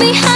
me.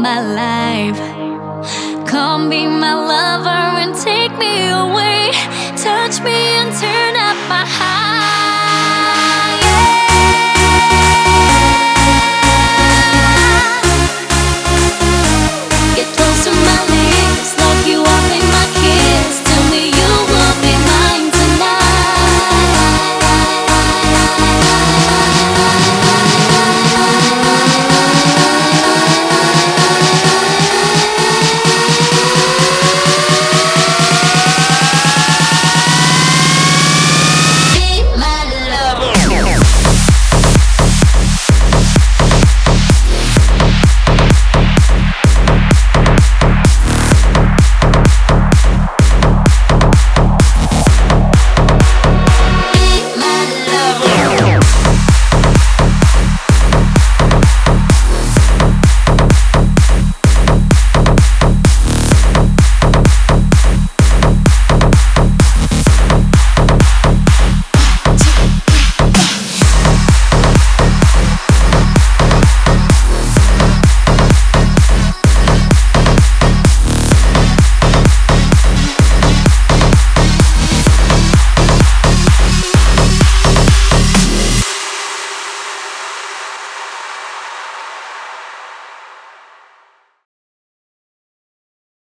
my life. Come be my love.